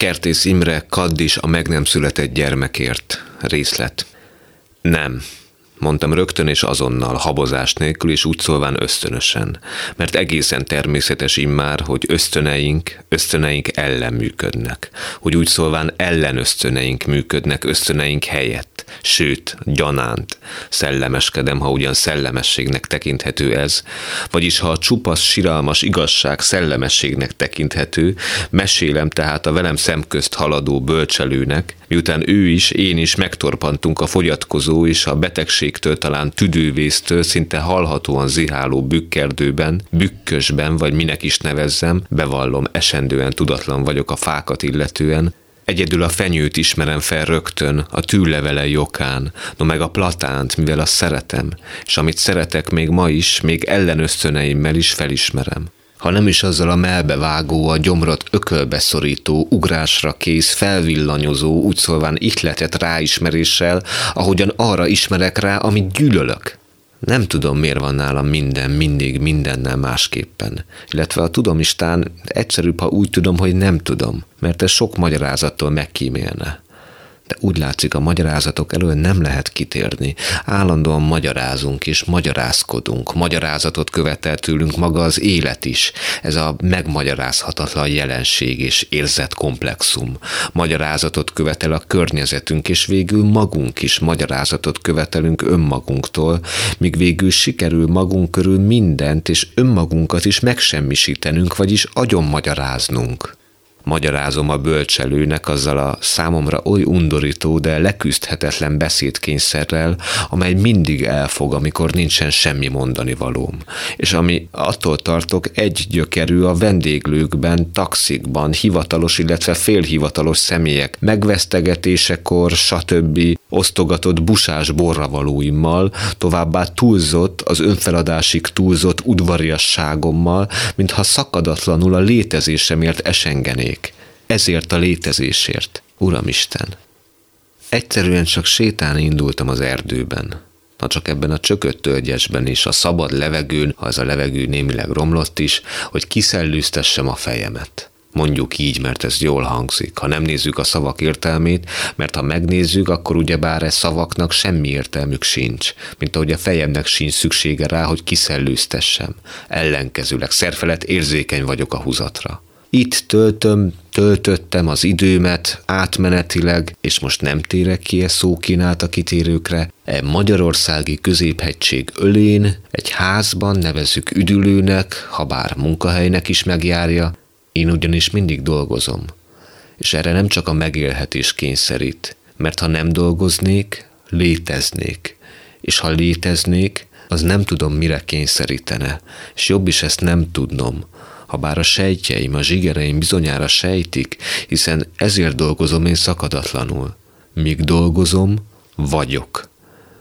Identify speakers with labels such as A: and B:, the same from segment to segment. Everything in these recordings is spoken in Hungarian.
A: Kertész Imre Kaddis a meg nem született gyermekért. Részlet. Nem, mondtam rögtön és azonnal, habozás nélkül és úgy szólván ösztönösen, mert egészen természetes immár, hogy ösztöneink, ösztöneink ellen működnek, hogy úgy szólván ellen ösztöneink működnek ösztöneink helyett, sőt, gyanánt. Szellemeskedem, ha ugyan szellemességnek tekinthető ez, vagyis ha a csupasz, siralmas igazság szellemességnek tekinthető, mesélem tehát a velem szemközt haladó bölcselőnek, miután ő is, én is megtorpantunk a fogyatkozó és a betegségtől talán tüdővésztől szinte hallhatóan ziháló bükkerdőben, bükkösben, vagy minek is nevezzem, bevallom, esendően tudatlan vagyok a fákat illetően, Egyedül a fenyőt ismerem fel rögtön, a tűlevele jokán, no meg a platánt, mivel a szeretem, és amit szeretek még ma is, még ellenösztöneimmel is felismerem ha nem is azzal a melbevágó, a gyomrot ökölbeszorító, ugrásra kész, felvillanyozó, úgy szólván ihletet ráismeréssel, ahogyan arra ismerek rá, amit gyűlölök. Nem tudom, miért van nálam minden, mindig, mindennel másképpen. Illetve a tudomistán egyszerűbb, ha úgy tudom, hogy nem tudom, mert ez sok magyarázattól megkímélne de úgy látszik a magyarázatok elől nem lehet kitérni. Állandóan magyarázunk és magyarázkodunk. Magyarázatot követel tőlünk maga az élet is. Ez a megmagyarázhatatlan jelenség és érzetkomplexum. Magyarázatot követel a környezetünk, és végül magunk is magyarázatot követelünk önmagunktól, míg végül sikerül magunk körül mindent és önmagunkat is megsemmisítenünk, vagyis agyon magyaráznunk magyarázom a bölcselőnek azzal a számomra oly undorító, de leküzdhetetlen beszédkényszerrel, amely mindig elfog, amikor nincsen semmi mondani valóm. És ami attól tartok egy gyökerű a vendéglőkben, taxikban, hivatalos, illetve félhivatalos személyek megvesztegetésekor, stb. Osztogatott busás borravalóimmal, továbbá túlzott, az önfeladásig túlzott udvariasságommal, mintha szakadatlanul a létezésemért esengenék ezért a létezésért, Uramisten. Egyszerűen csak sétálni indultam az erdőben. Ha csak ebben a csökött tölgyesben is, a szabad levegőn, ha ez a levegő némileg romlott is, hogy kiszellőztessem a fejemet. Mondjuk így, mert ez jól hangzik. Ha nem nézzük a szavak értelmét, mert ha megnézzük, akkor ugyebár e szavaknak semmi értelmük sincs, mint ahogy a fejemnek sincs szüksége rá, hogy kiszellőztessem. Ellenkezőleg szerfelett érzékeny vagyok a húzatra. Itt töltöm, töltöttem az időmet átmenetileg, és most nem térek ki e szó kínálta kitérőkre, e Magyarországi középhegység ölén, egy házban nevezük üdülőnek, ha bár munkahelynek is megjárja, én ugyanis mindig dolgozom. És erre nem csak a megélhetés kényszerít, mert ha nem dolgoznék, léteznék. És ha léteznék, az nem tudom mire kényszerítene, és jobb is ezt nem tudnom, ha bár a sejtjeim, a zsigereim bizonyára sejtik, hiszen ezért dolgozom én szakadatlanul. Míg dolgozom, vagyok.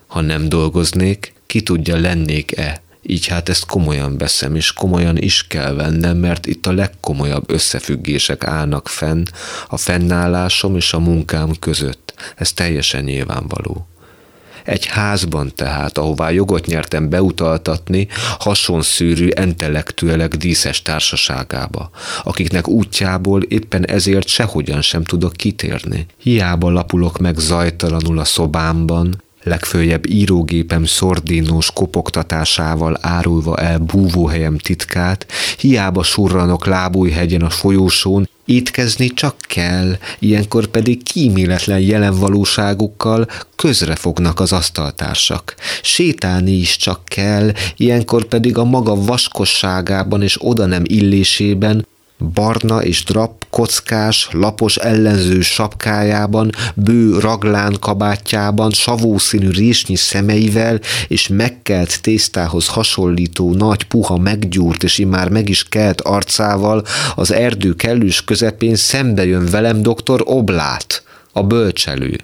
A: Ha nem dolgoznék, ki tudja lennék-e, így hát ezt komolyan veszem, és komolyan is kell vennem, mert itt a legkomolyabb összefüggések állnak fenn a fennállásom és a munkám között. Ez teljesen nyilvánvaló. Egy házban tehát, ahová jogot nyertem beutaltatni, hasonszűrű entelektüelek díszes társaságába, akiknek útjából éppen ezért sehogyan sem tudok kitérni. Hiába lapulok meg zajtalanul a szobámban, legfőjebb írógépem szordínós kopogtatásával árulva el búvóhelyem titkát, hiába surranok lábújhegyen a folyósón, étkezni csak kell, ilyenkor pedig kíméletlen jelen valóságukkal közrefognak az asztaltársak. Sétálni is csak kell, ilyenkor pedig a maga vaskosságában és oda nem illésében barna és drap, kockás, lapos ellenző sapkájában, bő raglán kabátjában, savószínű résnyi szemeivel és megkelt tésztához hasonlító nagy, puha, meggyúrt és immár meg is kelt arcával az erdő kellős közepén szembe jön velem doktor Oblát, a bölcselő.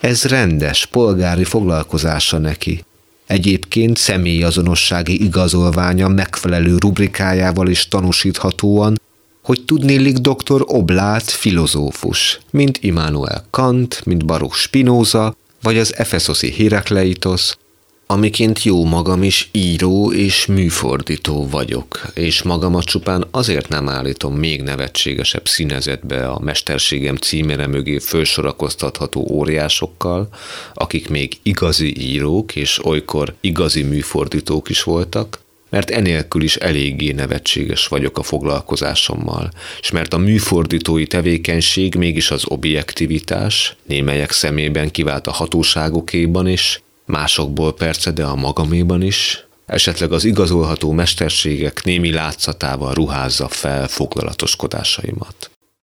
A: Ez rendes, polgári foglalkozása neki. Egyébként személyazonossági igazolványa megfelelő rubrikájával is tanúsíthatóan hogy tudnélik dr. Oblát filozófus, mint Immanuel Kant, mint Baruch Spinoza, vagy az Efeszoszi Herakleitos, amiként jó magam is író és műfordító vagyok, és magamat csupán azért nem állítom még nevetségesebb színezetbe a mesterségem címere mögé felsorakoztatható óriásokkal, akik még igazi írók és olykor igazi műfordítók is voltak, mert enélkül is eléggé nevetséges vagyok a foglalkozásommal, és mert a műfordítói tevékenység mégis az objektivitás, némelyek szemében kivált a hatóságokéban is, másokból perce, de a magaméban is, esetleg az igazolható mesterségek némi látszatával ruházza fel foglalatoskodásaimat.